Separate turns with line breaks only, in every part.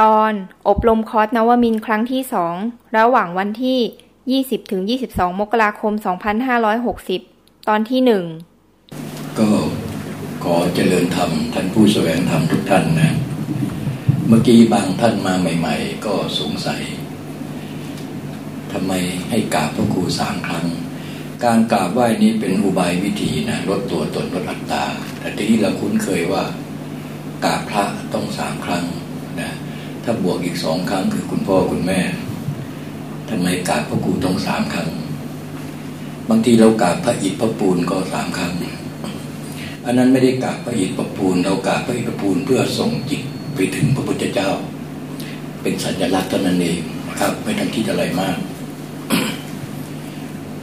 ตอนอบรมคอร์สนวมินครั้งที่สองระหว่างวันที่ 20ถึง22 มกราคม 2560 ตอนที่หนึ่ง
ก็ขอเจริญธรรมท่านผู้แสวงธรรมทุกท่านนะ เมื่อกี้บางท่านมาใหม่ ๆ ก็สงสัยทำไมให้กราบพระครูสามครั้ง การกราบไหว้นี้เป็นอุบายวิธีนะลดตัวตนลดอัตตาแต่ทีนี้เราคุ้นเคยว่ากราบพระต้องสามครั้ง ถ้าบวกอีกสองครั้งคือคุณพ่อคุณแม่ทำไมกราบพระครูต้องสามครั้ง บางทีเรากราบพระอิฐพระปูนก็สามครั้ง อันนั้นไม่ได้กราบพระอิฐพระปูน เรากราบพระอิฐพระปูนเพื่อส่งจิตไปถึงพระพุทธเจ้า เป็นสัญลักษณ์เท่านั้นเองครับ ไม่ต้องคิดอะไรมาก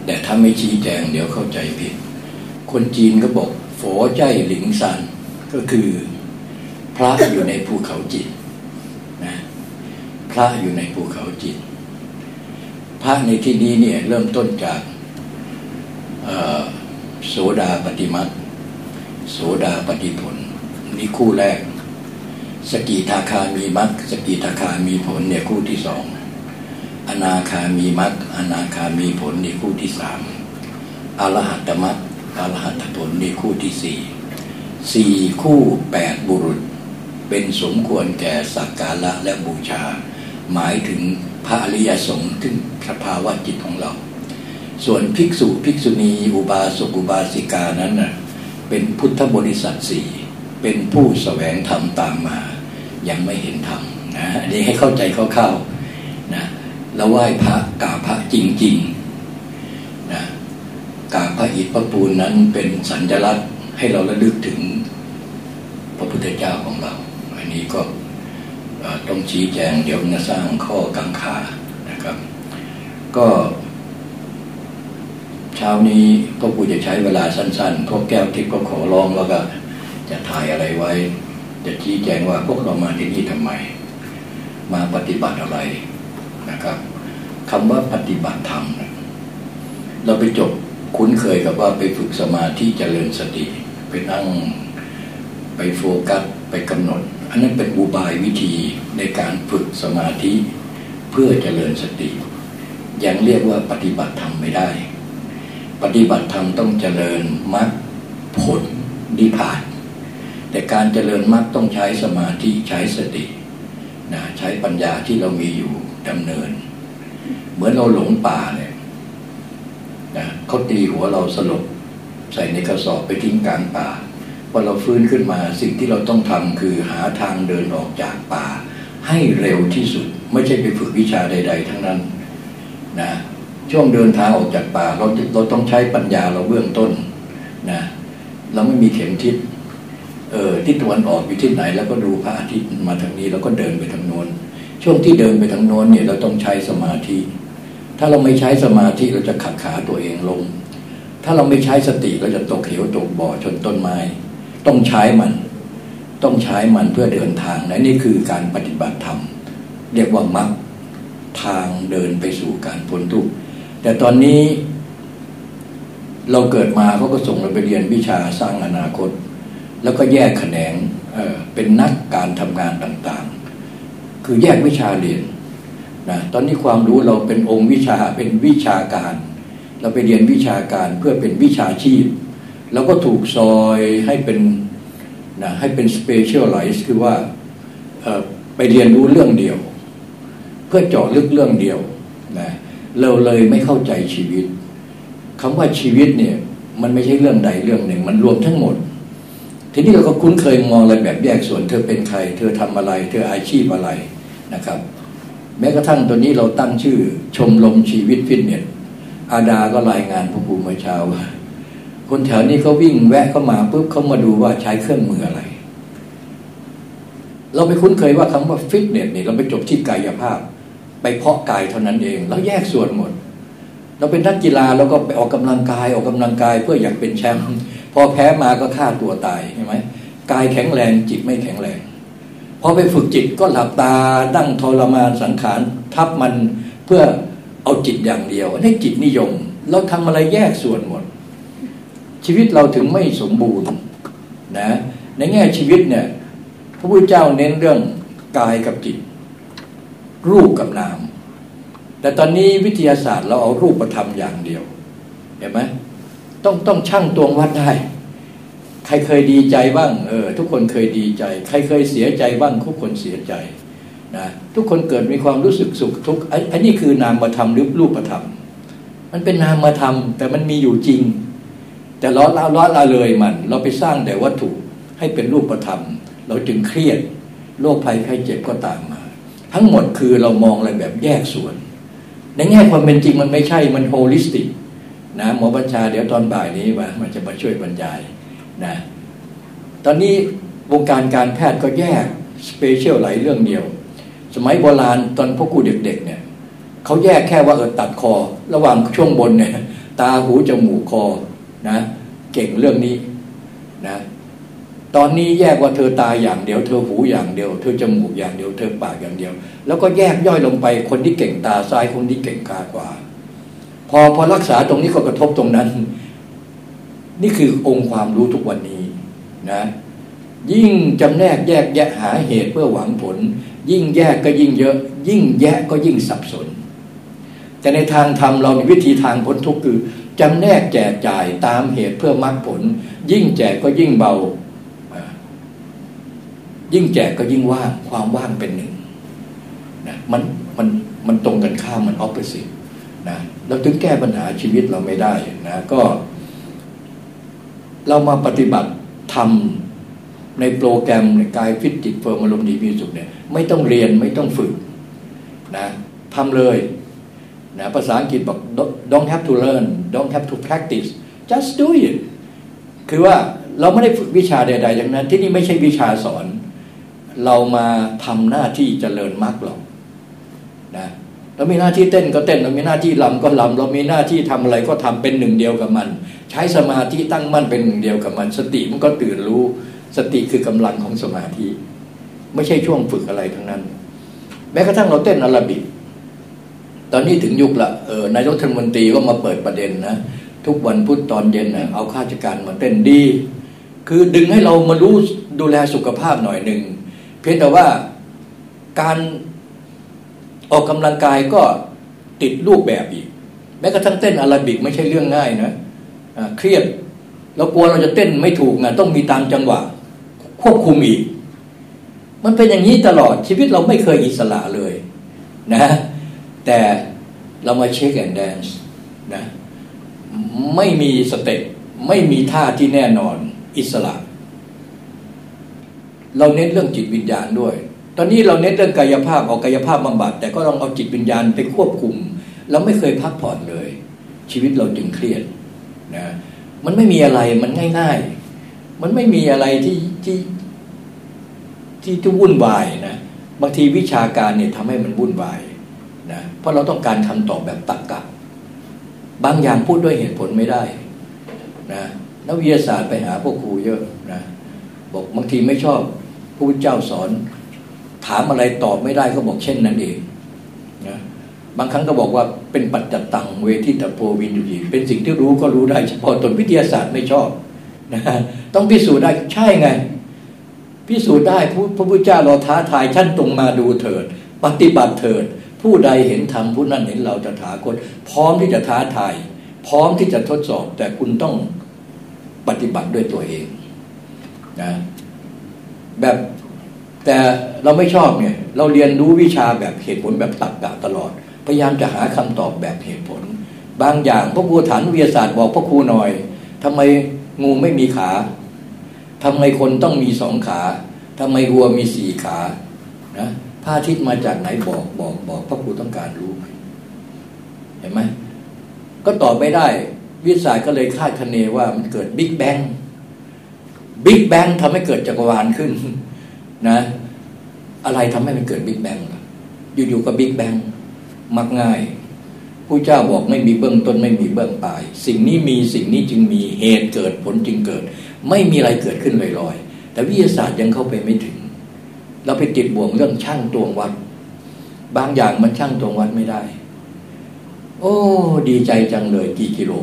แต่ถ้าไม่ชี้แจงเดี๋ยวเข้าใจผิด คนจีนก็บอกฝอใจหลิงซันก็คือ พระอยู่ในภูเขาจิต พระอยู่ในภูเขาจิต พระในที่นี้เนี่ยเริ่มต้นจากโสดาปฏิมัตโสดาปฏิผล นี่คู่แรก สกิทาคามีมัตสกิทาคามีผลเนี่ยคู่ที่สองอนาคามีมัตอนาคามีผลนี่คู่ที่สามอรหัตมัตอรหัตผลนี่คู่ที่สี่สี่คู่แปดบุรุษ เป็นสมควรแก่สักการะและบูชา หมายถึงพระอริยสงฆ์ถึงสภาวะจิตของเรา ส่วนภิกษุภิกษุณีอุบาสกอุบาสิกานั้นน่ะเป็นพุทธบริษัทสี่เป็นผู้สแสวงธรรมตามมา ยังไม่เห็นธรรมนะอันนี้ให้เข้าใจคร่าวๆนะแล้วไหว้พระกราพระจริงๆนะกราพระอิฐพระปูนนั้นเป็นสัญลักษณ์ให้เราระลึกถึงพระพุทธเจ้าของเรา อันนี้ก็ ต้องชี้แจงเดี๋ยวจะสร้างข้อกังขานะครับ ก็เช้านี้พ่อครูจะใช้เวลาสั้นๆพวกแก้วทิพย์ก็ขอร้องแล้วก็จะถ่ายอะไรไว้ จะชี้แจงว่าพวกเรามาที่นี่ทำไม มาปฏิบัติอะไรนะครับคำว่าปฏิบัติธรรมเราไปจบคุ้นเคยกับว่าไปฝึกสมาธิเจริญสติ ไปนั่งไปโฟกัสไปกำหนด อันนั้นเป็นอุบายวิธีในการฝึกสมาธิเพื่อเจริญสติ ยังเรียกว่าปฏิบัติธรรมไม่ได้ ปฏิบัติธรรมต้องเจริญมรรคผลนิพพาน แต่การเจริญมรรคต้องใช้สมาธิใช้สตินะใช้ปัญญาที่เรามีอยู่ดำเนิน เหมือนเราหลงป่าเนี่ยนะเขาตีหัวเราสลบใส่ในกระสอบไปทิ้งกลางป่า พอเราฟื้นขึ้นมาสิ่งที่เราต้องทำคือหาทางเดินออกจากป่า ให้เร็วที่สุด ไม่ใช่ไปฝึกวิชาใด ๆ ทั้งนั้นนะช่วงเดินทางออกจากป่าเราเราต้องใช้ปัญญาเราเบื้องต้นนะเราไม่มีเข็มทิศเออทิศตะวันออกอยู่ที่ไหน แล้วก็ดูพระอาทิตย์มาทางนี้แล้วก็เดินไปทางโน้น ช่วงที่เดินไปทางโน้นเนี่ยเราต้องใช้สมาธิ ถ้าเราไม่ใช้สมาธิเราจะขัดขาตัวเองลง ถ้าเราไม่ใช้สติเราจะตกเหวตกบ่อชนต้นไม้ ต้องใช้มัน ต้องใช้มันเพื่อเดินทางและนี่คือการปฏิบัติธรรม เรียกว่ามรรคทางเดินไปสู่การพ้นทุกข์แต่ตอนนี้เราเกิดมาเขาก็ส่งเราไปเรียนวิชาสร้างอนาคต แล้วก็แยกแขนงเเป็นนักการทำงานต่างๆ คือแยกวิชาเรียนนะตอนนี้ความรู้เราเป็นองค์วิชาเป็นวิชาการ เราไปเรียนวิชาการเพื่อเป็นวิชาชีพ แล้วก็ถูกซอยให้เป็นนะให้เป็นสเปเชียลไลซ์คือว่าไปเรียนรู้เรื่องเดียว เพื่อเจาะลึกเรื่องเดียวนะเราเลยไม่เข้าใจชีวิตคำว่าชีวิตเนี่ยมันไม่ใช่เรื่องใดเรื่องหนึ่ง มันรวมทั้งหมด ทีนี้เราก็คุ้นเคยมองอะไรแบบแยกส่วนเธอเป็นใคร เธอทำอะไร เธออาชีพอะไรนะครับ แม้กระทั่งตัวนี้เราตั้งชื่อชมรมชีวิตฟิตเนสอาดาก็รายงานพระภูมิเช้าว่า คนแถวนี้เขาวิ่งแวะเข้ามาปุ๊บเขามาดูว่าใช้เครื่องมืออะไร เราไปคุ้นเคยว่าคำว่าฟิตเนสเนี่ยเราไปจบที่กายภาพ ไปเพาะกายเท่านั้นเองแล้วแยกส่วนหมด เราเป็นนักกีฬาเราก็ไปออกกำลังกายออกกำลังกายเพื่ออยากเป็นแชมป์พอแพ้มาก็ฆ่าตัวตายใช่ไหมกายแข็งแรงจิตไม่แข็งแรงพอไปฝึกจิตก็หลับตาตั้งทรมานสังขารทับมันเพื่อเอาจิตอย่างเดียวให้จิตนิยม เราทำอะไรแยกส่วนหมด ชีวิตเราถึงไม่สมบูรณ์นะในแง่ชีวิตเนี่ยพระพุทธเจ้าเน้นเรื่องกายกับจิต รูปกับนาม แต่ตอนนี้วิทยาศาสตร์เราเอารูปประธรรมอย่างเดียวเห็นไหมต้องต้องชั่งตวงวัดได้ ใครเคยดีใจบ้างเออทุกคนเคยดีใจ ใครเคยเสียใจบ้างทุกคนเสียใจนะทุกคนเกิดมีความรู้สึกสุขทุกข์อันนี้คือนามธรรมหรือรูปธรรม มันเป็นนามธรรมแต่มันมีอยู่จริง แต่เราละละละเลยมัน เราไปสร้างแต่วัตถุให้เป็นรูปธรรม เราจึงเครียดโรคภัยไข้เจ็บก็ตามมา ทั้งหมดคือเรามองอะไรแบบแยกส่วน ในแง่ความเป็นจริงมันไม่ใช่มัน holistic นะหมอบัญชาเดี๋ยวตอนบ่ายนี้มามันจะมาช่วยบรรยายนะตอนนี้วงการการแพทย์ก็แยกสเปเชียลหลายเรื่องเดียว สมัยโบราณตอนพ่อครูเด็กๆเนี่ยเขาแยกแค่ว่าเออตัดคอ ระหว่างช่วงบนเนี่ย ตาหูจมูกคอ นะเก่งเรื่องนี้นะตอนนี้แยกว่าเธอตาอย่างเดียว เธอหูอย่างเดียว เธอจมูกอย่างเดียว เธอปากอย่างเดียว แล้วก็แยกย่อยลงไปคนที่เก่งตาซ้ายคนที่เก่งขาขวาพอพอรักษาตรงนี้ก็กระทบตรงนั้น นี่คือองค์ความรู้ทุกวันนี้นะยิ่งจำแนกแยกแยะหาเหตุเพื่อหวังผล ยิ่งแยกก็ยิ่งเยอะ ยิ่งแยกก็ยิ่งสับสน แต่ในทางธรรมเราในวิธีทางพ้นทุกข์คือ จำแนกแจกจ่ายตามเหตุเพื่อมรรคผล ยิ่งแจกก็ยิ่งเบา ยิ่งแจกก็ยิ่งว่าง ความว่างเป็นหนึ่งนะมันมันมันตรงกันข้ามมันออปเปอร์สินะเราถึงแก้ปัญหาชีวิตเราไม่ได้นะก็ เรามาปฏิบัติทำในโปรแกรมกายฟิตจิตเฟิร์มอารมณ์ดีมีสุขเนี่ยไม่ต้องเรียนไม่ต้องฝึกนะทำเลย นะภาษาอังกฤษบอก don't have to learn don't have to practice just do it คือว่าเราไม่ได้ฝึกวิชาใดๆอย่างนั้น ที่นี่ไม่ใช่วิชาสอน เรามาทำหน้าที่เจริญมรรคหรอกนะเรามีหน้าที่เต้นก็เต้น เรามีหน้าที่ลำก็ลำเรามีหน้าที่ทำอะไรก็ทำเป็นหนึ่งเดียวกับมัน ใช้สมาธิตั้งมั่นเป็นหนึ่งเดียวกับมัน สติมันก็ตื่นรู้ สติคือกำลังของสมาธิ ไม่ใช่ช่วงฝึกอะไรทั้งนั้น แม้กระทั่งเราเต้นอาราบิก ตอนนี้ถึงยุคละเออนายกรัฐมนตรีก็มาเปิดประเด็นนะทุกวันพุธตอนเย็นนะเอาข้าราชการมาเต้นดี คือดึงให้เรามารู้ดูแลสุขภาพหน่อยหนึ่งเพียงแต่ว่าการออกกำลังกายก็ติดรูปแบบอีก แม้กระทั่งเต้นแอโรบิกไม่ใช่เรื่องง่ายนะเครียดเรากลัวเราจะเต้นไม่ถูกไงต้องมีตามจังหวะ ควบคุมอีก มันเป็นอย่างนี้ตลอดชีวิตเราไม่เคยอิสระเลย นะ แต่เรามา shake and dance นะไม่มี step ไม่มีท่าที่แน่นอนอิสระ เราเน้นเรื่องจิตวิญญาณด้วย ตอนนี้เราเน้นเรื่องกายภาพออกกายภาพบำบัด แต่ก็ลองเอาจิตวิญญาณไปควบคุม เราไม่เคยพักผ่อนเลย ชีวิตเราจึงเครียดนะมันไม่มีอะไรมันง่าย ๆ มันไม่มีอะไรที่ที่ที่จะวุ่นวายนะบางทีวิชาการเนี่ยทำให้มันวุ่นวาย นะเพราะเราต้องการคำตอบแบบตักกะบางอย่างพูดด้วยเหตุผลไม่ได้นะนักวิทยาศาสตร์ไปหาพวกครูเยอะนะบอกบางทีไม่ชอบผู้เจ้าสอน ถามอะไรตอบไม่ได้ก็บอกเช่นนั้นเองนะบางครั้งก็บอกว่าเป็นปัจจตังเวทิตโพวินยูจีเป็นสิ่งที่รู้ก็รู้ได้เฉพาะตนวิทยาศาสตร์ไม่ชอบนะต้องพิสูจน์ได้ใช่ไง พิสูจน์ได้พระพุทธเจ้าเราท้าทายท่านตรงมาดูเถิด ปฏิบัติเถิด ผู้ใดเห็นธรรมผู้นั้นเห็นเราจะถาคต พร้อมที่จะท้าทายพร้อมที่จะทดสอบ แต่คุณต้องปฏิบัติด้วยตัวเองนะแบบแต่เราไม่ชอบเนี่ย เราเรียนรู้วิชาแบบเหตุผลแบบตักกะตลอด พยายามจะหาคำตอบแบบเหตุผล บางอย่างพระครูฐานวิทยาศาสตร์บอกพระครูหน่อยทำไมงูไม่มีขาทำไมคนต้องมีสองขาทำไมวัวมีสี่ขานะ พระอาทิตย์มาจากไหนบอกบอกบอกพระครูต้องการรู้เห็นไหมก็ตอบไม่ได้ วิทยาศาสตร์ก็เลยคาดคะเนว่ามันเกิดบิ๊กแบงบิ๊กแบงทำให้เกิดจักรวาลขึ้น นะ อะไรทำให้มันเกิดบิ๊กแบงอยู่ๆก็บิ๊กแบงมักง่ายผู้เจ้าบอกไม่มีเบื้องต้นไม่มีเบื้องปลาย สิ่งนี้มีสิ่งนี้จึงมีเหตุเกิดผลจึงเกิด ไม่มีอะไรเกิดขึ้นลอยๆแต่วิทยาศาสตร์ยังเข้าไปไม่ถึง เราไปติดบ่วงเรื่องช่างตวงวัด บางอย่างมันช่างตวงวัดไม่ได้ โอ้ ดีใจจังเลยกี่กิโล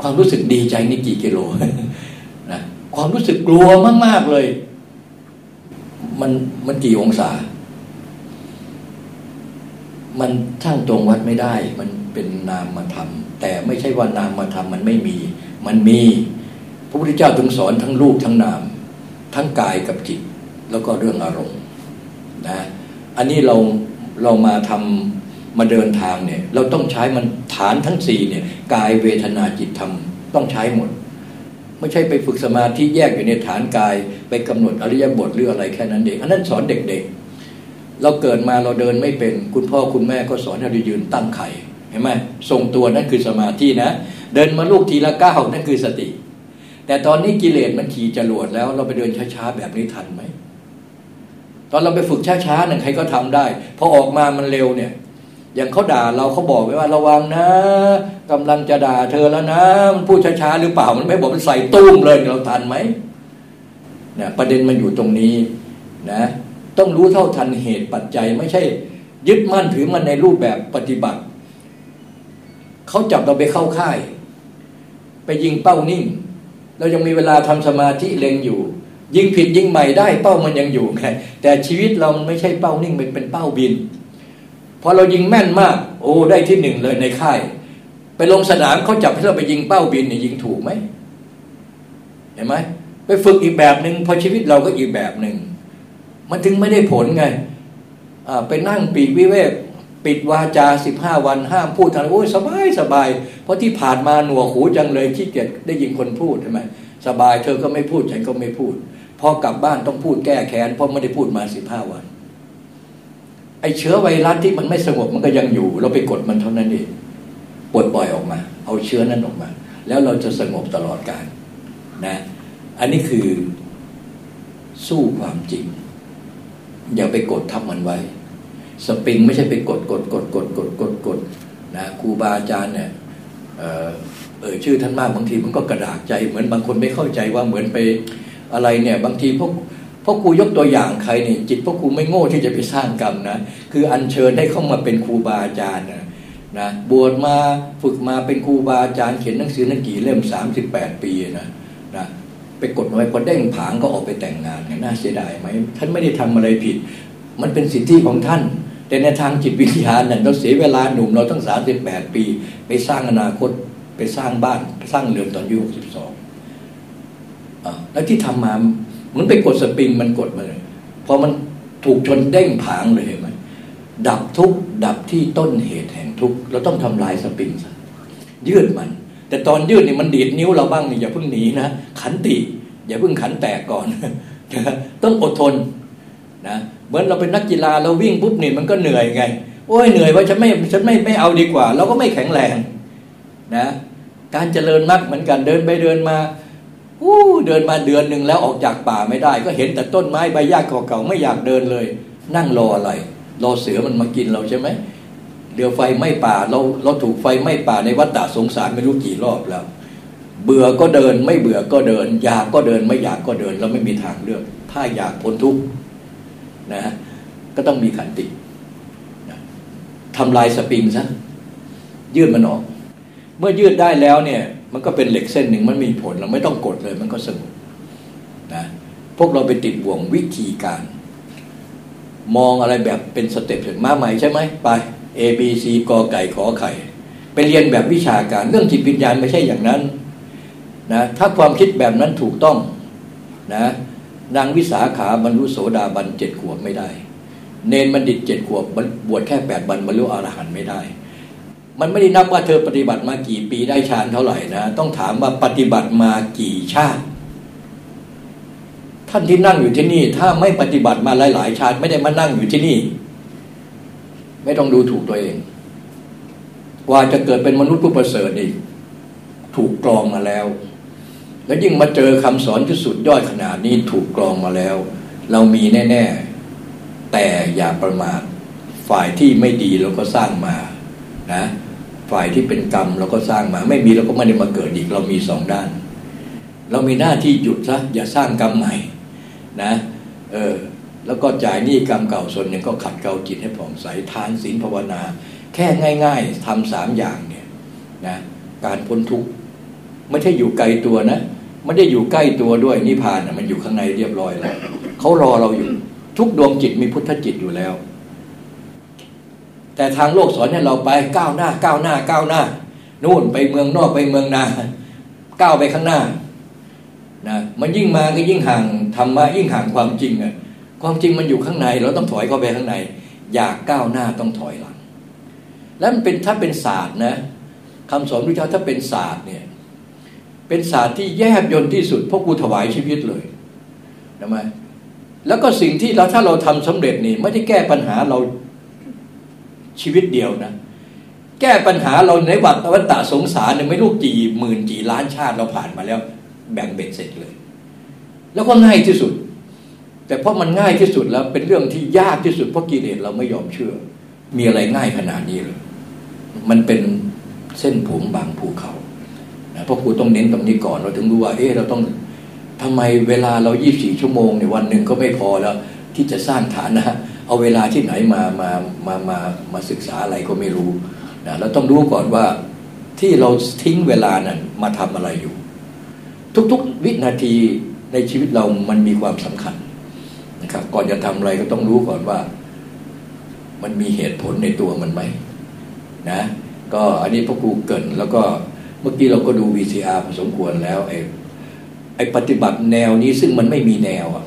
ความรู้สึกดีใจนี่กี่กิโลนะความรู้สึกกลัวมาก ๆ เลย มันมันกี่องศา มันช่างตรงวัดไม่ได้ มันเป็นนามมาทำแต่ไม่ใช่ว่านามมาทำมันไม่มี มันมี พระพุทธเจ้าถึงสอนทั้งรูปทั้งนาม ทั้งกายกับจิต แล้วก็เรื่องอารมณ์นะอันนี้เราเรามาทำมาเดินทางเนี่ย เราต้องใช้มันฐานทั้งสี่เนี่ยกายเวทนาจิตธรรมต้องใช้หมด ไม่ใช่ไปฝึกสมาธิแยกอยู่ในฐานกาย ไปกำหนดอริยบทหรืออะไรแค่นั้นเองอันนั้นสอนเด็กๆ เราเกิดมาเราเดินไม่เป็น คุณพ่อคุณแม่ก็สอนให้เรายืนตั้งไข่เห็นไหมทรงตัวนั่นคือสมาธินะ เดินมาลูกทีละก้าวนั่นคือสติ แต่ตอนนี้กิเลสมันขี่จรวดแล้ว เราไปเดินช้าๆแบบนี้ทันไหม ตอนเราไปฝึกช้าๆหนึ่งใครก็ทำได้พอออกมามันเร็วเนี่ย อย่างเขาด่าเราเขาบอกไว้ว่าระวังนะกำลังจะด่าเธอแล้วนะมันพูดช้าๆหรือเปล่ามันไม่บอกมันใส่ตุ้มเลยเราทันไหมเนี่ยประเด็นมันอยู่ตรงนี้นะต้องรู้เท่าทันเหตุปัจจัยไม่ใช่ ยึดมั่นถือมันในรูปแบบปฏิบัติเขาจับเราไปเข้าค่าย ไปยิงเป้านิ่ง เรายังมีเวลาทำสมาธิเล็งอยู่ ยิ่งผิดยิ่งใหม่ได้เป้ามันยังอยู่ไงแต่ชีวิตเรามันไม่ใช่เป้านิ่งมันเป็นเป้าบินพอเรายิงแม่นมาก โอ้ได้ที่หนึ่งเลยในค่าย ไปลงสนามเขาจับให้เราไปยิงเป้าบินเนี่ยยิงถูกไหมเห็นไหมไปฝึกอีกแบบหนึ่งพอชีวิตเราก็อีกแบบหนึ่งมันถึงไม่ได้ผลไงไปนั่งปีกวิเวก ปิดวาจาสิบห้าวันห้ามพูดทางโอ้ยสบายสบาย เพราะที่ผ่านมาหนวกหูจังเลยขี้เกียจได้ยินคนพูดใช่ไหมสบายเธอก็ไม่พูดฉันก็ไม่พูดพอกลับบ้านต้องพูดแก้แค้นเพราะไม่ได้พูดมาสิบห้าวัน ไอเชื้อไวรัสที่มันไม่สงบมันก็ยังอยู่ เราไปกดมันเท่านั้นเองปลดปล่อยออกมา เอาเชื้อนั้นออกมา แล้วเราจะสงบตลอดกาลนะ อันนี้คือสู้ความจริง อย่าไปกดทับมันไว้ สปริงไม่ใช่ไปกดกดกดกดกดกดกดนะครูบาอาจารย์เนี่ยเออชื่อท่านมากบางทีมันก็กระดากใจ เหมือนบางคนไม่เข้าใจว่าเหมือนไปอะไรเนี่ย บางทีพวกราะครูยกตัวอย่างใครเนี่ยจิตพ่อครูไม่โง่ที่จะไปสร้างกรรมนะคืออัญเชิญให้เข้ามาเป็นครูบาอาจารย์นะนะบวชมาฝึกมาเป็นครูบาอาจารย์เขียนหนังสือนักกี่เล่มสามสิบแปดปีนะนะไปกดไว้พอเด้งผางก็ออกไปแต่งงานเนี่ยน่าเสียดายไหมท่านไม่ได้ทำอะไรผิด มันเป็นสิทธิของท่าน แต่ในทางจิตวิญญาณเนี่ยเราเสียเวลาหนุ่มเราตั้งสามสิบแปดปี ไปสร้างอนาคตไปสร้างบ้านสร้างเรือนตอนอายุหกสิบสองแล้วที่ทำมามันไปกดสปริงมันกดมาเลยพอมันถูกชนเด้งผางเลยเห็นไหมดับทุกดับที่ต้นเหตุแห่งทุกเราต้องทำลายสปริงซะยืดมัน แต่ตอนยืดนี่มันดีดนิ้วเราบ้างนี่อย่าเพิ่งหนีนะขันติ อย่าเพิ่งขันแตกก่อน ต้องอดทนนะ เหมือนเราเป็นนักกีฬาเราวิ่งปุ๊บนี่มันก็เหนื่อยไง โอ้ยเหนื่อยว่าฉันไม่ฉันไม่ไม่เอาดีกว่า เราก็ไม่แข็งแรงนะ การเจริญมากเหมือนกันเดินไปเดินมาอู้เดินมาเดือนหนึ่งแล้วออกจากป่าไม่ได้ ก็เห็นแต่ต้นไม้ใบหญ้าเก่าๆไม่อยากเดินเลย นั่งรออะไรรอเสือมันมากินเราใช่ไหมเดือไฟไม่ป่าเราเราถูกไฟไม่ป่าในวัฏฏะสงสารไม่รู้กี่รอบแล้ว เบื่อก็เดินไม่เบื่อก็เดิน อยากก็เดินไม่อยากก็เดินเราไม่มีทางเลือก ถ้าอยากพ้นทุกข์ นะก็ต้องมีขันตินะทำลายสปริงซะยืดมันออก เมื่อยืดได้แล้วเนี่ย มันก็เป็นเหล็กเส้นหนึ่งมันมีผลเราไม่ต้องกดเลย มันก็สงบนะพวกเราไปติดบ่วงวิธีการ มองอะไรแบบเป็นสเต็ปมาใหม่ใช่ไหมไป A B C กอไก่ขอไข่ไปเรียนแบบวิชาการเรื่องจิตวิญญาณไม่ใช่อย่างนั้นนะถ้าความคิดแบบนั้นถูกต้องนะ นางวิสาขาบรรลุโสดาบันเจ็ดขวบไม่ได้ เนนบัณฑิตเจ็ดขวบบวชแค่แปดบันบรรลุอรหันต์ไม่ได้ มันไม่ได้นับว่าเธอปฏิบัติมากี่ปีได้ฌานเท่าไหร่นะ ต้องถามว่าปฏิบัติมากี่ชาติ ท่านที่นั่งอยู่ที่นี่ ถ้าไม่ปฏิบัติมาหลาย ๆ ชาติไม่ได้มานั่งอยู่ที่นี่ ไม่ต้องดูถูกตัวเองกว่าจะเกิดเป็นมนุษย์ผู้ประเสริฐอีกถูกกรองมาแล้ว แล้วยิ่งมาเจอคำสอนที่สุดยอดขนาดนี้ถูกกรองมาแล้ว เรามีแน่ ๆ แต่อย่าประมาทฝ่ายที่ไม่ดีเราก็สร้างมานะฝ่ายที่เป็นกรรมเราก็สร้างมา ไม่มีเราก็ไม่ได้มาเกิดอีกเรามีสองด้าน เรามีหน้าที่หยุดซะอย่าสร้างกรรมใหม่นะเออแล้วก็จ่ายหนี้กรรมเก่าส่วนหนึ่งก็ขัดเกลาจิตให้ผ่องใสทานศีลภาวนา แค่ง่าย ๆทำสามอย่างเนี่ยนะการพ้นทุกข์ไม่ใช่อยู่ไกลตัวนะ ไม่ได้อยู่ใกล้ตัวด้วยนิพพานมันอยู่ข้างในเรียบร้อยแล้วเขารอเราอยู่ ทุกดวงจิตมีพุทธจิตอยู่แล้ว แต่ทางโลกสอนให้เราไปก้าวหน้าก้าวหน้าก้าวหน้านู่นไปเมืองนอกไปเมืองนาก้าวไปข้างหน้านะมันยิ่งมาก็ยิ่งห่างธรรมะยิ่งห่างความจริงอะความจริงมันอยู่ข้างใน เราต้องถอยเข้าไปข้างใน อยากก้าวหน้าต้องถอยหลัง แล้วมันเป็นถ้าเป็นศาสตร์นะคำสอนพระเจ้าถ้าเป็นศาสตร์เนี่ย เป็นศาสตร์ที่แยบยนที่สุดพวกกูถวายชีวิตเลยนะไมแล้วก็สิ่งที่เราถ้าเราทำสำเร็จนี่ ไม่ได้แก้ปัญหาเราชีวิตเดียวนะ แก้ปัญหาเราในวัฏวัฏสงสารเนี่ยไม่รู้กี่หมื่นกี่ล้านชาติเราผ่านมาแล้ว แบ่งเบ็ดเสร็จเลย แล้วก็ง่ายที่สุด แต่เพราะมันง่ายที่สุดแล้ว เป็นเรื่องที่ยากที่สุดเพราะกิเลสเราไม่ยอมเชื่อ มีอะไรง่ายขนาดนี้เลยมันเป็นเส้นผมบางภูเขา พราะครูต้องเน้นตรงนี้ก่อนเราถึงรู้ว่า เออเราต้องทำไมเวลาเรายี่สี่ชั่วโมงในวันหนึ่งก็ไม่พอแล้ว ที่จะสร้างฐานะ เอาเวลาที่ไหนมามามามามาศึกษาอะไรก็ไม่รู้นะเราต้องรู้ก่อนว่าที่เราทิ้งเวลานั้นมาทำอะไรอยู่ ทุกๆวินาทีในชีวิตเรามันมีความสำคัญนะครับ ก่อนจะทำอะไรก็ต้องรู้ก่อนว่า มันมีเหตุผลในตัวมันไหมนะ ก็อันนี้พ่อครูเกินแล้วก็ เมื่อกี้เราก็ดู VCR พอสมควรแล้วไอ้ไอ้ปฏิบัติแนวนี้ซึ่งมันไม่มีแนวอะ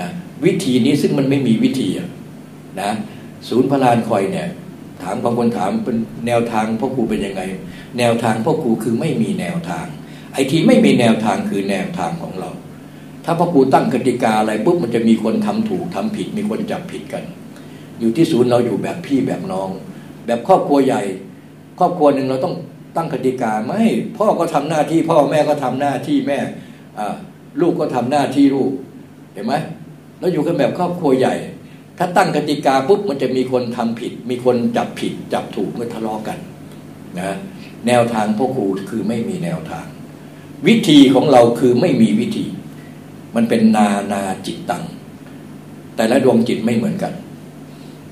นะวิธีนี้ซึ่งมันไม่มีวิธีอะนะศูนย์พลานคอยเนี่ย ถามบางคนถามเป็นแนวทางพ่อครูเป็นยังไง แนวทางพ่อครูคือไม่มีแนวทาง ไอ้ที่ไม่มีแนวทางคือแนวทางของเรา ถ้าพ่อครูตั้งกติกาอะไรปุ๊บมันจะมีคนทำถูกทำผิด มีคนจับผิดกัน อยู่ที่ศูนย์เราอยู่แบบพี่แบบน้อง แบบครอบครัวใหญ่ ครอบครัวหนึ่งเราต้อง ตั้งกติกาไม่พ่อก็ทำหน้าที่พ่อแม่ก็ทำหน้าที่แม่ลูกก็ทำหน้าที่ลูกเห็นไหมเราอยู่กันแบบครอบครัวใหญ่ ถ้าตั้งกติกาปุ๊บมันจะมีคนทำผิด มีคนจับผิดจับถูกเมื่อทะเลาะกันนะแนวทางพ่อครูคือไม่มีแนวทาง วิธีของเราคือไม่มีวิธี มันเป็นนานาจิตตัง แต่ละดวงจิตไม่เหมือนกัน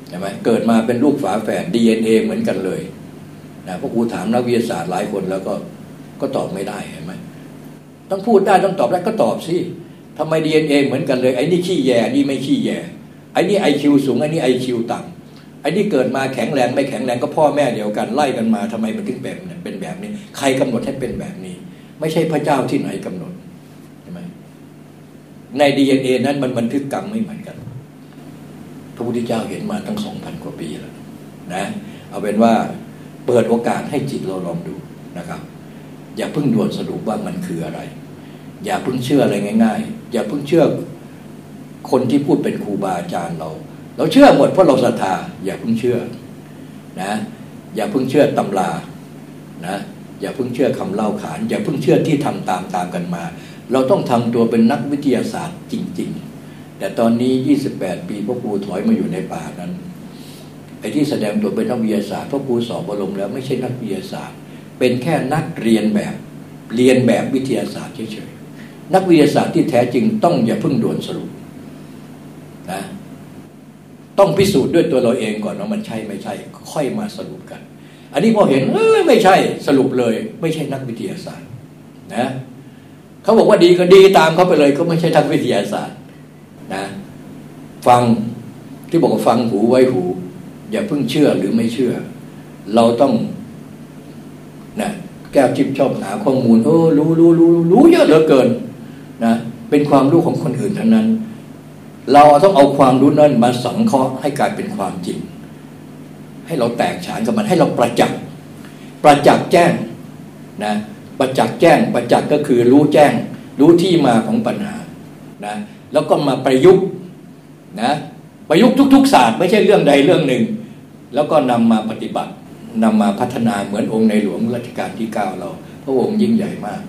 ใช่ไหมเกิดมาเป็นลูกฝาแฝดดีเอ็นเอเหมือนกันเลย นะพวกครูถามนักวิทยาศาสตร์หลายคนแล้วก็ก็ตอบไม่ได้เห็นไหมต้องพูดได้ต้องตอบได้ก็ตอบสิทำไมดีเอ็นเอเหมือนกันเลยไอ้นี่ขี้แย่นี่ไม่ขี้แย่ไอ้นี่ไอคิวสูงไอ้นี่ไอคิวต่ำไอ้นี่เกิดมาแข็งแรงไม่แข็งแรงก็พ่อแม่เดียวกันไล่กันมาทำไมมันถึงแบบเป็นแบบนี้ ใครกำหนดให้เป็นแบบนี้ ไม่ใช่พระเจ้าที่ไหนกำหนดใช่ไหมในดีเอ็นเอนั้นมันบันทึกกรรมไม่เหมือนกัน พระพุทธเจ้าเห็นมาตั้งสองพันกว่าปีแล้วนะ เอาเป็นว่า เปิดโอกาสให้จิตเราลองดูนะครับ อย่าเพิ่งด่วนสรุปว่ามันคืออะไร อย่าเพิ่งเชื่ออะไรง่าย ๆ อย่าเพิ่งเชื่อคนที่พูดเป็นครูบาอาจารย์เรา เราเชื่อหมดเพราะเราศรัทธาอย่าเพิ่งเชื่อนะอย่าเพิ่งเชื่อตำรานะอย่าเพิ่งเชื่อคำเล่าขาน อย่าเพิ่งเชื่อที่ทำตามตามกันมา เราต้องทำตัวเป็นนักวิทยาศาสตร์จริง ๆ แต่ตอนนี้ 28 ปีพ่อครูถอยมาอยู่ในป่านั้น ไอ้ที่แสดงตัวเป็นนักวิทยาศาสตร์พราะครูสอบบรมแล้วไม่ใช่นักวิทยาศาสตร์ เป็นแค่นักเรียนแบบเรียนแบบวิทยาศาสตร์เฉยๆนักวิทยาศาสตร์ที่แท้จริงต้องอย่าเพิ่งด่วนสรุปนะต้องพิสูจน์ด้วยตัวเราเองก่อนว่ามันใช่ไม่ใช่ ค่อยมาสรุปกัน อันนี้พอเห็นเออไม่ใช่สรุปเลย ไม่ใช่นักวิทยาศาสตร์นะเขาบอกว่าดีก็ดีตามเขาไปเลย ก็ไม่ใช่นักวิทยาศาสตร์นะ ฟังที่บอกว่าฟังหูไว้หู อย่าเพิ่งเชื่อหรือไม่เชื่อ เราต้องนะแก้วจิบชอบหาข้อมูลเออรู้รู้รู้รู้เยอะเหลือเกินนะเป็นความรู้ของคนอื่นเท่านั้น เราต้องเอาความรู้นั้นมาสังเคราะห์ให้กลายเป็นความจริง ให้เราแตกฉานกับมันให้เราประจักษ์ประจักษ์แจ้งนะประจักษ์แจ้งประจักษ์ก็คือรู้แจ้ง รู้ที่มาของปัญหานะแล้วก็มาประยุกต์นะประยุกต์ทุก ๆ ศาสตร์ไม่ใช่เรื่องใดเรื่องหนึ่ง แล้วก็นำมาปฏิบัตินำมาพัฒนาเหมือนองค์ในหลวงรัชกาลที่เก้าเรา พระองค์ยิ่งใหญ่มาก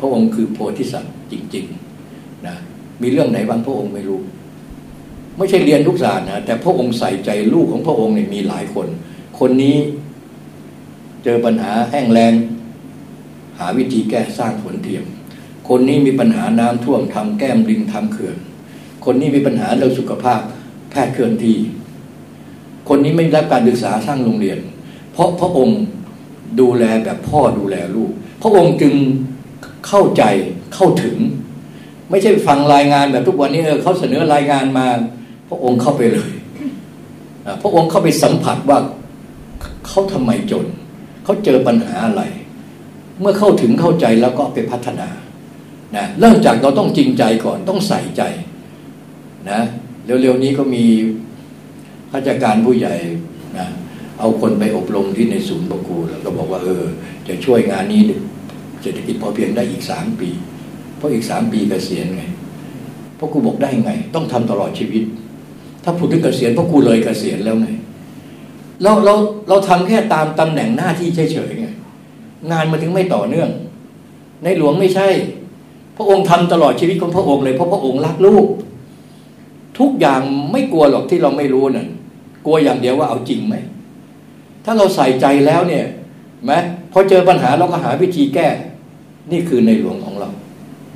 พระองค์คือโพธิสัตว์จริงๆนะมีเรื่องไหนบ้างพระองค์ไม่รู้ ไม่ใช่เรียนทุกศาสตร์นะแต่พระองค์ใส่ใจลูกของพระองค์เนี่ยมีหลายคน คนนี้เจอปัญหาแห้งแล้งหาวิธีแก้สร้างผลเทียม คนนี้มีปัญหาน้ำท่วมทำแก้มลิงทำเขื่อน คนนี้มีปัญหาเรื่องสุขภาพแพทย์เคลื่อนที่ คนนี้ไม่รับการศึกษาสร้างโรงเรียน เพราะพระองค์ดูแลแบบพ่อดูแลลูก พระองค์จึงเข้าใจเข้าถึง ไม่ใช่ฟังรายงานแบบทุกวันนี้เออเขาเสนอรายงานมา พระองค์เข้าไปเลยพระองค์เข้าไปสัมผัสว่าเขาทำไมจนเขาเจอปัญหาอะไร เมื่อเข้าถึงเข้าใจแล้วก็ไปพัฒนานะเริ่มจากเราต้องจริงใจก่อนต้องใส่ใจนะเร็วๆนี้ก็มี ข้าราชการผู้ใหญ่นะเอาคนไปอบรมที่ในศูนย์ปกูแล้วก็บอกว่าเออ จะช่วยงานนี้เศรษฐกิจพอเพียงได้อีกสามปี เพราะอีกสามปีเกษียณไงพ่อครูบอกได้ไง ต้องทำตลอดชีวิต ถ้าพูดถึงเกษียณพ่อครูเลยเกษียณแล้วไงเราเราเราทำแค่ตามตำแหน่งหน้าที่เฉยๆไงงานมันถึงไม่ต่อเนื่อง ในหลวงไม่ใช่ พระองค์ทำตลอดชีวิตของพระองค์เลยเพราะพระองค์รักลูก ทุกอย่างไม่กลัวหรอกที่เราไม่รู้นั่นกลัวอย่างเดียวว่าเอาจริงไหม ถ้าเราใส่ใจแล้วเนี่ยไหมพอเจอปัญหาเราก็หาวิธีแก้ นี่คือในหลวงของเรา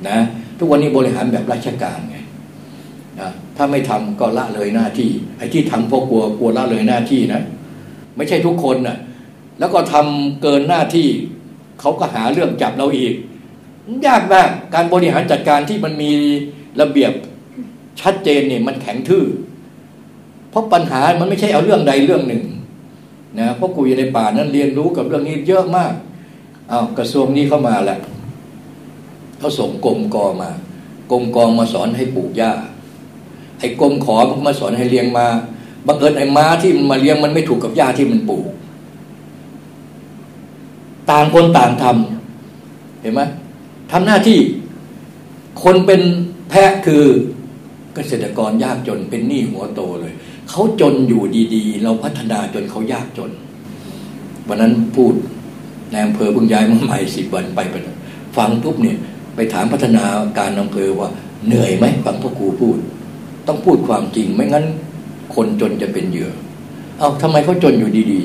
นะทุกวันนี้บริหารแบบราชการไงนะถ้าไม่ทำก็ละเลยหน้าที่ไอ้ที่ทำเพราะกลัวกลัวละเลยหน้าที่นะ ไม่ใช่ทุกคนนะแล้วก็ทำเกินหน้าที่เขาก็หาเรื่องจับเราอีกยากมากการบริหารจัดการที่มันมีระเบียบ ชัดเจนเนี่ยมันแข็งทื่อ เพราะปัญหามันไม่ใช่เอาเรื่องใดเรื่องหนึ่งนะเพราะกูอยู่ในป่านั้นเรียนรู้กับเรื่องนี้เยอะมากเอากระทรวงนี้เข้ามาแหละเขาส่งกรมกอมากรมกองมาสอนให้ปลูกหญ้าไอ้กรมขอมันมาสอนให้เลี้ยงมาบังเอิญไอ้ม้าที่มันมาเลี้ยงมันไม่ถูกกับหญ้าที่มันปลูก ต่างคนต่างทำเห็นไหมทำหน้าที่คนเป็นแพะคือ เกษตรกรยากจนเป็นหนี้หัวโตเลย เขาจนอยู่ดีๆ เราพัฒนาจนเขายากจน วันนั้นพูดในอำเภอพึ่งย้ายมาใหม่สิบวันไปไปฟังปุ๊บเนี่ยไปถามพัฒนาการอำเภอว่าเหนื่อยไหมฟังพ่อครูพูด ต้องพูดความจริงไม่งั้น คนจนจะเป็นเหยื่อ เอาทำไมเขาจนอยู่ดี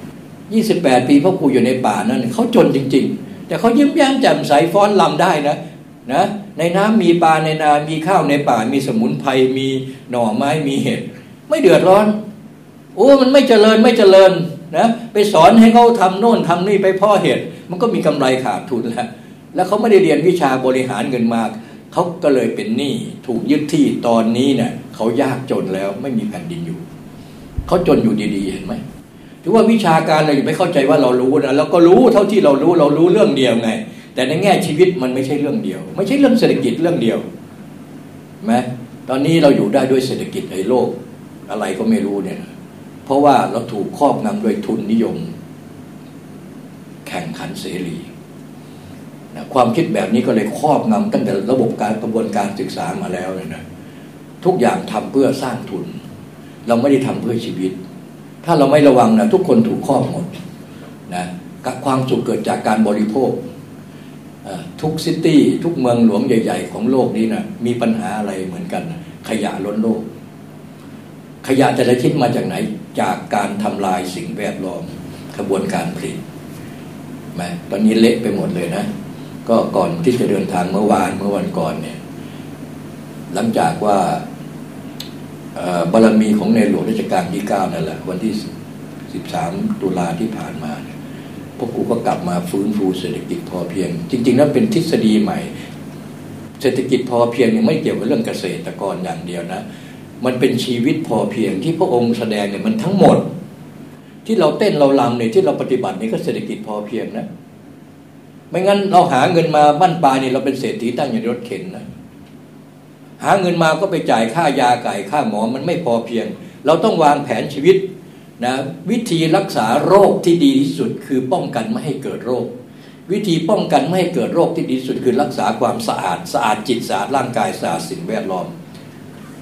ๆยี่สิบแปดปีพ่อครูอยู่ในป่านั้นเขาจนจริง ๆ แต่เขายิ้มแย้มแจ่มใสฟ้อนลำได้นะนะ ในน้ำมีปลาในนา มีข้าวในป่า มีสมุนไพร มีหน่อไม้ มีเห็ด ไม่เดือดร้อน โอ้ มันไม่เจริญไม่เจริญนะ ไปสอนให้เขาทำโน่นทำนี่ไปพ่อเหตุมันก็มีกำไรขาดทุนแล้ว แล้วเขาไม่ได้เรียนวิชาบริหารเงินมากเขาก็เลยเป็นหนี้ ถูกยึดที่ตอนนี้เนะี่ยเขายากจนแล้วไม่มีแผ่นดินอยู่ เขาจนอยู่ดีๆ เห็นไหมถือว่าวิชาการเราไม่เข้าใจว่าเรารู้นะเราก็รู้เท่าที่เรารู้เรารู้เรื่องเดียวไง แต่ในแง่ชีวิตมันไม่ใช่เรื่องเดียว ไม่ใช่เรื่องเศรษฐกิจเรื่องเดียวไหมตอนนี้เราอยู่ได้ด้วยเศรษฐกิจในโลกอะไรก็ไม่รู้เนี่ย เพราะว่าเราถูกครอบงำโดยทุนนิยม แข่งขันเสรีนะความคิดแบบนี้ก็เลยครอบงำตั้งแต่ระบบการกระบวนการศึกษามาแล้วเลยนะทุกอย่างทำเพื่อสร้างทุน เราไม่ได้ทำเพื่อชีวิต ถ้าเราไม่ระวังนะทุกคนถูกครอบหมดนะความสุขเกิดจากการบริโภค ทุกซิตี้ทุกเมืองหลวงใหญ่ ๆ ของโลกนี้นะมีปัญหาอะไรเหมือนกัน ขยะล้นโลก ขยะแต่ละชิ้นมาจากไหนจากการทำลายสิ่งแวดล้อมกระบวนการผลิตไหมตอนนี้เละไปหมดเลยนะ ก็ก่อนที่จะเดินทางเมื่อวานเมื่อวันก่อนเนี่ย หลังจากว่าบารมีของในหลวงรัชกาลที่เก้านั่นแหละ วันที่สิบสามตุลาที่ผ่านมาเนี่ย พวกกูก็กลับมาฟื้นฟูเศรษฐกิจพอเพียง จริง ๆ แล้วเป็นทฤษฎีใหม่ เศรษฐกิจพอเพียงยังไม่เกี่ยวกับเรื่องเกษตรกรอย่างเดียวนะ มันเป็นชีวิตพอเพียงที่พระองค์แสดงเนี่ยมันทั้งหมด ที่เราเต้นเราลำเนี่ยที่เราปฏิบัตินี่ก็เศรษฐกิจพอเพียงนะ ไม่งั้นเราหาเงินมาบ้านปลายนี่เราเป็นเศรษฐีตั้งอยู่ในรถเข็นนะหาเงินมาก็ไปจ่ายค่ายาไก่ค่าหมอมันไม่พอเพียง เราต้องวางแผนชีวิต นะวิธีรักษาโรคที่ดีที่สุดคือป้องกันไม่ให้เกิดโรค วิธีป้องกันไม่ให้เกิดโรคที่ดีที่สุดคือรักษาความสะอาดสะอาดจิตสะอาดร่างกายสะอาดสิ่งแวดล้อม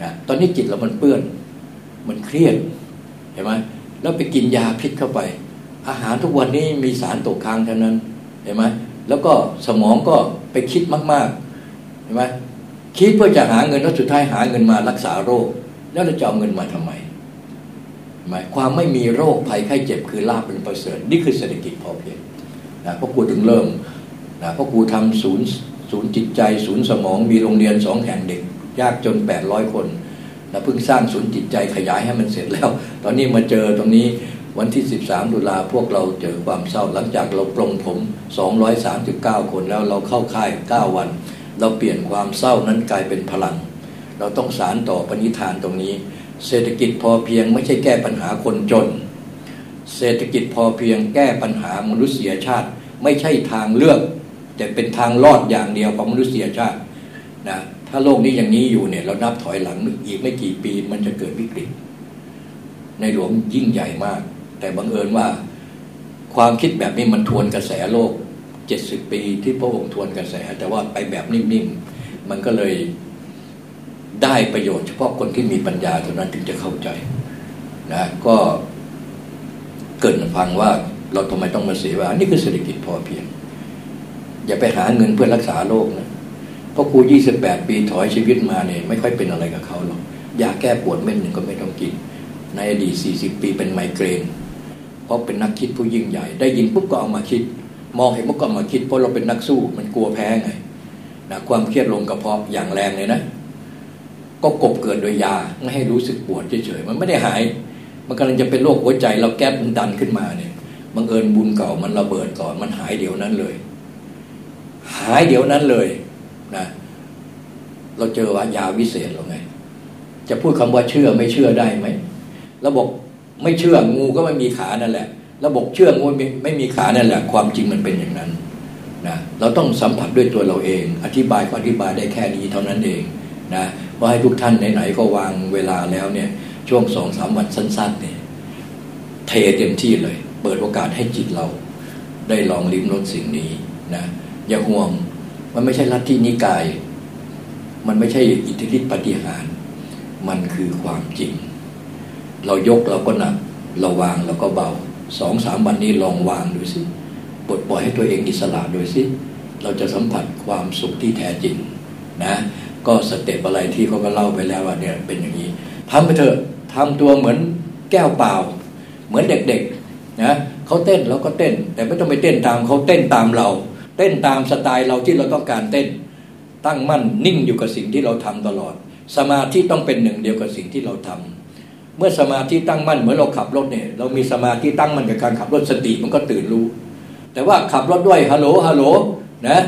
นะตอนนี้จิตเรามันเปื้อนมันเครียดเห็นไหมแล้วไปกินยาพิษเข้าไป อาหารทุกวันนี้มีสารตกค้างเท่านั้นเห็นไหมแล้วก็สมองก็ไปคิดมากๆเห็นไหมคิดเพื่อจะหาเงินแล้วสุดท้ายหาเงินมารักษาโรค แล้วเราจะเอาเงินมาทำไม หมายความไม่มีโรคภัยไข้เจ็บคือลาบเป็นประเสริฐนี่คือเศรษฐกิจพอเพียงนะพ่อครูถึงเริ่มนะพ่อครูทำศูนย์ศูนย์จิตใจ ศูนย์สมองมีโรงเรียนสองแห่งเด็ก ยากจนแปดร้อยคนเราเพิ่งสร้างศูนย์จิตใจขยายให้มันเสร็จแล้ว ตอนนี้มาเจอตรงนี้วันที่ 13 ตุลาพวกเราเจอความเศร้าหลังจากเราปรงผม 239 คนแล้วเราเข้าค่าย 9 วัน เราเปลี่ยนความเศร้านั้นกลายเป็นพลัง เราต้องสารต่อปณิธานตรงนี้ เศรษฐกิจพอเพียงไม่ใช่แก้ปัญหาคนจน เศรษฐกิจพอเพียงแก้ปัญหามนุษยชาติ ไม่ใช่ทางเลือก แต่เป็นทางรอดอย่างเดียวของมนุษยชาตินะถ้าโลกนี้อย่างนี้อยู่เนี่ยเรานับถอยหลังอีกไม่กี่ปีมันจะเกิดวิกฤต ในหลวงยิ่งใหญ่มาก แต่บังเอิญว่าความคิดแบบนี้มันทวนกระแสโลกเจ็ดสิบปีที่พระองค์ทวนกระแส แต่ว่าไปแบบนิ่มๆมันก็เลย ได้ประโยชน์เฉพาะคนที่มีปัญญาเท่านั้นถึงจะเข้าใจนะก็เกิดฟังว่าเราทำไมต้องมาเสียว่านี่คือเศรษฐกิจพอเพียง อย่าไปหาเงินเพื่อรักษาโรคนะเพราะครูยี่สิบแปดปีถอยชีวิตมาเนี่ยไม่ค่อยเป็นอะไรกับเขาหรอกยาแก้ปวดเม็ดหนึ่งก็ไม่ต้องกิน ในอดีตสี่สิบปีเป็นไมเกรน เพราะเป็นนักคิดผู้ยิ่งใหญ่ ได้ยินปุ๊บก็เอามาคิด มองเห็นปุ๊บก็เอามาคิด เพราะเราเป็นนักสู้มันกลัวแพ้ไงนะความเครียดลงกระเพาะอย่างแรงเลยนะ ก็กบเกิดโดยยาไม่ให้รู้สึกปวดเฉยๆมันไม่ได้หาย มันกำลังจะเป็นโรคหัวใจเราแก๊สมันดันขึ้นมาเนี่ยบังเอิญบุญเก่ามันระเบิดก่อนมันหายเดี๋ยวนั้นเลย หายเดี๋ยวนั้นเลยนะเราเจอว่ายาวิเศษหรือไง จะพูดคำว่าเชื่อไม่เชื่อได้ไหมระบบไม่เชื่องูก็ไม่มีขานั่นแหละระบบเชื่องูไม่มีขานั่นแหละ ความจริงมันเป็นอย่างนั้นนะเราต้องสัมผัสด้วยตัวเราเอง อธิบายก็อธิบายได้แค่นี้เท่านั้นเองนะ ว่าให้ทุกท่านไหนๆก็วางเวลาแล้วเนี่ย ช่วงสองสามวันสั้นๆเนี่ยเทเต็มที่เลย เปิดโอกาสให้จิตเรา ได้ลองลิ้มรสสิ่งนี้นะอย่าห่วงมันไม่ใช่ลัทธินิกาย มันไม่ใช่อิทธิฤทธิปฏิหาร มันคือความจริง เรายกเราก็หนักเราวางเราก็เบาสองสามวันนี้ลองวางดูสิปลดปล่อยให้ตัวเองอิสระดูสิเราจะสัมผัสความสุขที่แท้จริงนะ ก็สเต็ปอะไรที่เขาก็เล่าไปแล้วว่าเนี่ยเป็นอย่างนี้ทำไปเถอะทำตัวเหมือนแก้วเปล่า เหมือนเด็กๆนะเขาเต้นเราก็เต้น แต่ไม่ต้องไปเต้นตามเขาเต้นตามเรา เต้นตามสไตล์เราที่เราต้องการเต้น ตั้งมั่นนิ่งอยู่กับสิ่งที่เราทำตลอด สมาธิต้องเป็นหนึ่งเดียวกับสิ่งที่เราทำเมื่อสมาธิตั้งมั่นเหมือนเราขับรถเนี่ยเรามีสมาธิตั้งมั่นกับการขับรถสติมันก็ตื่นรู้ แต่ว่าขับรถด้วยฮัลโหลฮัลโหลนะ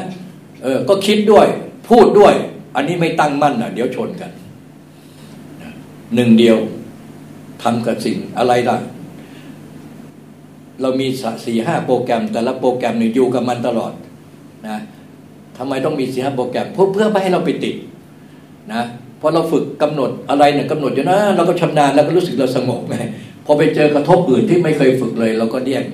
เออก็คิดด้วยพูดด้วย อันนี้ไม่ตั้งมั่นนะเดี๋ยวชนกันหนึ่งเดียวทำกับสิ่งอะไรล่ะ เรามีสี่ห้าโปรแกรม แต่ละโปรแกรมเนี่ยอยู่กับมันตลอดนะทำไมต้องมีสี่ห้าโปรแกรมเพื่อเพื่อไม่ให้เราไปติดนะพอเราฝึกกำหนดอะไรเนี่ยกำหนดอยู่นะเราก็ชำนาญแล้วก็รู้สึกเราสงบไงพอไปเจอกระทบอื่นที่ไม่เคยฝึกเลย เราก็เดี่ยง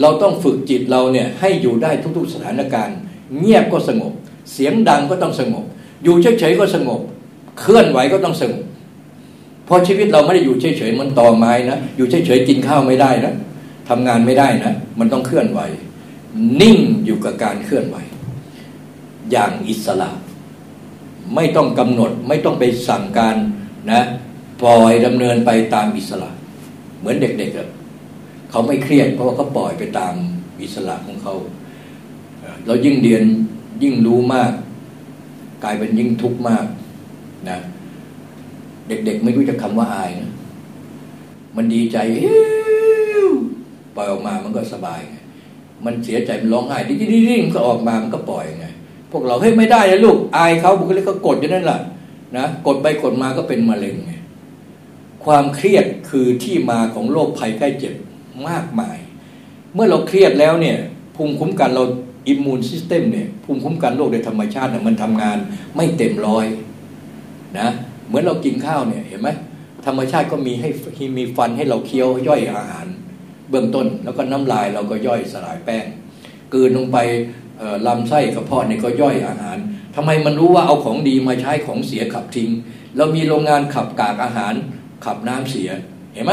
เราต้องฝึกจิตเราเนี่ย ให้อยู่ได้ทุก ๆสถานการณ์ เงียบก็สงบ เสียงดังก็ต้องสงบ อยู่เฉยๆก็สงบ เคลื่อนไหวก็ต้องสงบเพราะชีวิตเราไม่ได้อยู่เฉยๆมันต่อไม้นะอยู่เฉยๆกินข้าวไม่ได้นะทำงานไม่ได้นะ มันต้องเคลื่อนไหว นิ่งอยู่กับการเคลื่อนไหว อย่างอิสระ ไม่ต้องกำหนดไม่ต้องไปสั่งการนะ ปล่อยดำเนินไปตามอิสระ เหมือนเด็กๆเขาไม่เครียดเพราะว่าเขาปล่อยไปตามอิสระของเขา เรายิ่งเรียน ยิ่งรู้มาก กลายเป็นยิ่งทุกข์มากนะเด็ก ๆ ไม่รู้จะคำว่าอายนะมันดีใจปล่อยออกมามันก็สบายไงมันเสียใจมันร้องไห้ดิ้ดิ้ดิ้มันก็ออกมามันก็ปล่อยไงพวกเราเฮ้ยไม่ได้นะลูกอายเขาบุคลิกก็กดอยู่นั่นแหละนะกดไปกดมาก็เป็นมะเร็งไงความเครียดคือที่มาของโรคภัยไข้เจ็บมากมาย เมื่อเราเครียดแล้วเนี่ยภูมิคุ้มกันเรา อิมมูนซิสเต็มเนี่ยภูมิคุ้มกันโรคโดยธรรมชาติเนี่ยมันทำงานไม่เต็มร้อยนะเหมือนเรากินข้าวเนี่ยเห็นไหมธรรมชาติก็มีให้มีฟันให้เราเคี้ยวย่อยอาหาร เบื้องต้นแล้วก็น้ำลายเราก็ย่อยสลายแป้งกืนลงไปลำไส้กระเพาะเนี่ยก็ย่อยอาหารทำไมมันรู้ว่าเอาของดีมาใช้ของเสียขับทิ้ง เรามีโรงงานขับกากอาหาร ขับน้ำเสียเห็นไหม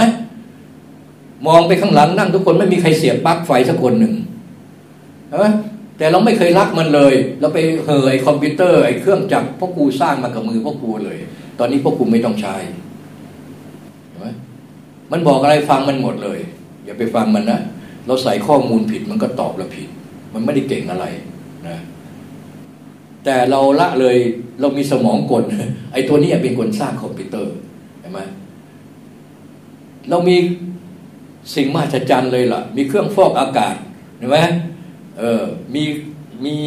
มองไปข้างหลังนั่งทุกคนไม่มีใครเสียบปลั๊กไฟสักคนหนึ่งเห็นไหม แต่เราไม่เคยรักมันเลย เราไปเห่อไอคอมพิวเตอร์ไอเครื่องจักรพ่อครูสร้างมากับมือพ่อครูเลย ตอนนี้พ่อครูไม่ต้องใช้มันบอกอะไรฟังมันหมดเลย อย่าไปฟังมันนะเราใส่ข้อมูลผิดมันก็ตอบเราผิด มันไม่ได้เก่งอะไรนะแต่เราละเลยเรามีสมองกลไอ้ตัวนี้เป็นคนสร้างคอมพิวเตอร์เห็นไหมเรามีสิ่งมหัศจรรย์เลยล่ะ มีเครื่องฟอกอากาศเห็นไหม เออมีมี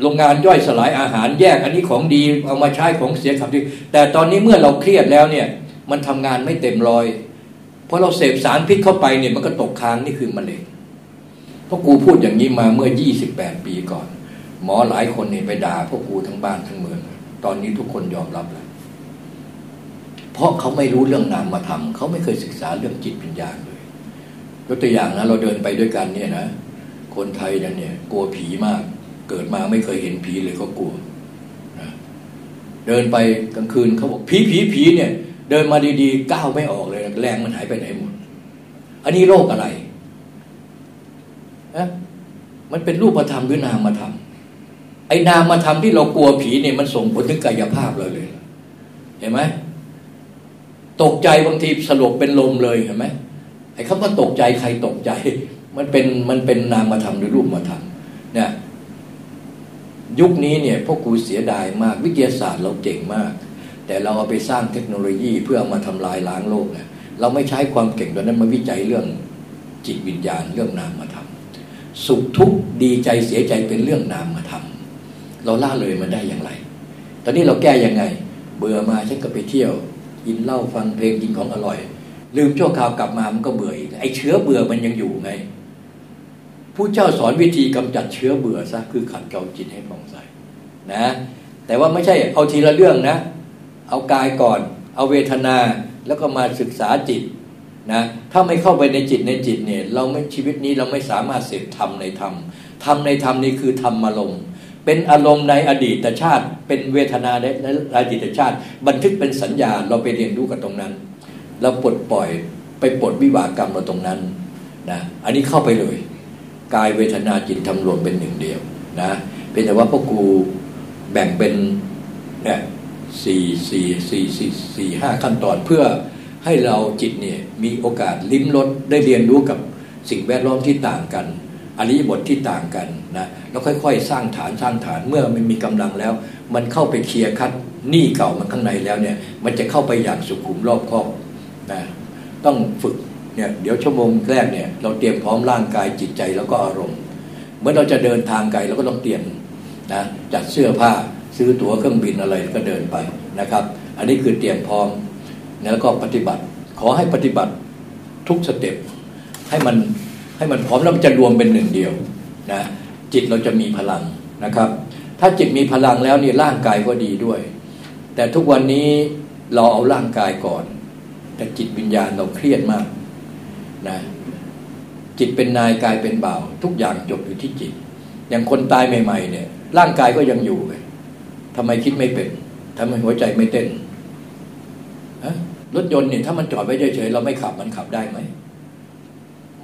โรงงานย่อยสลายอาหารแยกอันนี้ของดีเอามาใช้ของเสียขับดีแต่ตอนนี้เมื่อเราเครียดแล้วเนี่ย มันทำงานไม่เต็มร้อยเพราะเราเสพสารพิษเข้าไปเนี่ยมันก็ตกค้างนี่คือมะเร็งพราะกูพูดอย่างนี้มาเมื่อยี่สิบแปดปีก่อน หมอหลายคนเนี่ยไปด่าพวกกูทั้งบ้านทั้งเมือง ตอนนี้ทุกคนยอมรับแล้ว เพราะเขาไม่รู้เรื่องนามมาทำเขาไม่เคยศึกษาเรื่องจิตปัญญาเลยยกตัวอย่างนะเราเดินไปด้วยกันเนี่ยนะ คนไทยนั้นเนี่ย กลัวผีมาก เกิดมาไม่เคยเห็นผีเลยก็กลัวนะเดินไปกลางคืนเขาบอกผีผีผีเนี่ย เดินมาดีๆก้าวไม่ออกเลยแรงมันหายไปไหนหมดอันนี้โรคอะไรนะมันเป็นรูปธรรมหรือนามธรรมไอ้นามธรรมที่เรากลัวผีเนี่ยมันส่งผลถึงกายภาพเราเลย เห็นไหมตกใจบางทีสลบเป็นลมเลยเห็นไหมไอ้คำว่าตกใจใครตกใจ มันเป็นมันเป็นนามธรรมหรือรูปธรรมเนี่ยยุคนี้เนี่ยพวกกูเสียดายมาก วิทยาศาสตร์เราเก่งมาก แต่เราเอาไปสร้างเทคโนโลยีเพื่อมาทำลายล้างโลกเนี่ยเราไม่ใช้ความเก่งตัวนั้นมาวิจัยเรื่องจิตวิญญาณเรื่องนามธรรมสุขทุกข์ดีใจเสียใจเป็นเรื่องนามธรรมเราล่าเลยมันได้อย่างไร ตอนนี้เราแก้ยังไง เบื่อมาฉันก็ไปเที่ยวกินเหล้าฟังเพลงกินของอร่อย ลืมชั่วคราวกลับมามันก็เบื่ออีกไอเชื้อเบื่อมันยังอยู่ไง ผู้เจ้าสอนวิธีกำจัดเชื้อเบื่อซะคือขัดเกลาจิตให้ผ่องใสนะ แต่ว่าไม่ใช่เอาทีละเรื่องนะ เอากายก่อน เอาเวทนาแล้วก็มาศึกษาจิตนะถ้าไม่เข้าไปในจิตในจิตเนี่ยเราไม่ชีวิตนี้เราไม่สามารถเสพธรรมในธรรมธรรมในธรรมนี่คือธรรมอารมณ์เป็นอารมณ์ในอดีตชาติ เป็นเวทนาในอดีตชาติ บันทึกเป็นสัญญาเราไปเรียนรู้กับตรงนั้น เราปลดปล่อยไปปลดวิบากกรรมเราตรงนั้นนะอันนี้เข้าไปเลย กายเวทนาจิตทำรวมเป็นหนึ่งเดียวนะเป็นแต่ว่าพวกกูแบ่งเป็นเนี่ยสี่สี่สี่สี่สี่ห้าขั้นตอนเพื่อให้เราจิตเนี่ยมีโอกาสลิ้มรสได้เรียนรู้กับสิ่งแวดล้อมที่ต่างกันอริยบทที่ต่างกันนะแล้วค่อย ๆ สร้างฐานสร้างฐานเมื่อมันมีกำลังแล้ว มันเข้าไปเคลียร์คัดหนี้เก่ามันข้างในแล้วเนี่ย มันจะเข้าไปอย่างสุขุมรอบคอบนะต้องฝึก เนี่ยเดี๋ยวชั่วโมงแรกเนี่ยเราเตรียมพร้อมร่างกายจิตใจแล้วก็อารมณ์เมื่อเราจะเดินทางไกลเราก็ต้องเตรียมนะจัดเสื้อผ้าซื้อตั๋วเครื่องบินอะไรก็เดินไปนะครับ อันนี้คือเตรียมพร้อมแล้วก็ปฏิบัติ ขอให้ปฏิบัติทุกสเต็ปให้มันให้มันพร้อมแล้วมันจะรวมเป็นหนึ่งเดียวนะจิตเราจะมีพลังนะครับ ถ้าจิตมีพลังแล้วนี่ร่างกายก็ดีด้วย แต่ทุกวันนี้เราเอาร่างกายก่อน แต่จิตวิญญาณเราเครียดมาก นะจิตเป็นนายกายเป็นบ่าว ทุกอย่างจบอยู่ที่จิต อย่างคนตายใหม่ ๆ เนี่ย ร่างกายก็ยังอยู่เลยทำไมคิดไม่เป็นทำไมหัวใจไม่เต้นรถยนต์เนี่ยถ้ามันจอดไว้เฉยๆเราไม่ขับมันขับได้ไหม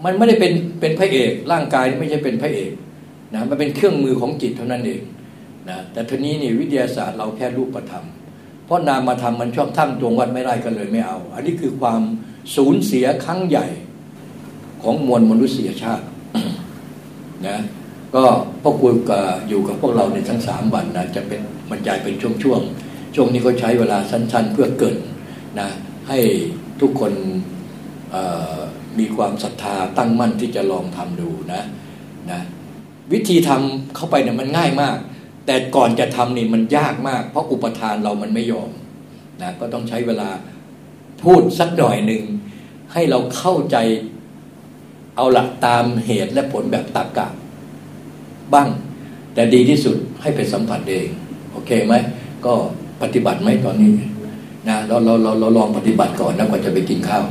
มันไม่ได้เป็นเป็นพระเอก ร่างกายไม่ใช่เป็นพระเอกนะมันเป็นเครื่องมือของจิตเท่านั้นเองนะแต่ทีนี้นี่วิทยาศาสตร์เราแค่รูปธรรม เพราะนามมาทำมันชอบทั้งตวงวัดไม่ได้ก็เลยไม่เอา อันนี้คือความสูญเสียครั้งใหญ่ ของมวลมนุษยชาตินะก็พ่อคุยกับอยู่กับพวกเราในทั้งสามวันนะจะเป็นบรรยายเป็นช่วงๆชช่วงนี้ก็ใช้เวลาสั้น ๆ เพื่อเกิดนะให้ทุกคนมีความศรัทธาตั้งมั่นที่จะลองทำดูนะนะวิธีทำเข้าไปเนี่ยมันง่ายมาก แต่ก่อนจะทำนี่มันยากมาก เพราะอุปทานเรามันไม่ยอมนะก็ต้องใช้เวลาพูดสักหน่อยหนึ่งให้เราเข้าใจ เอาหลักตามเหตุและผลแบบตรกกะบ้าง แต่ดีที่สุดให้ไปสัมผัสเอง โอเคไหม ก็ปฏิบัติไหมตอนนี้นะเราเราเราเราลองปฏิบัติก่อนนะก่อนจะไปกินข้าว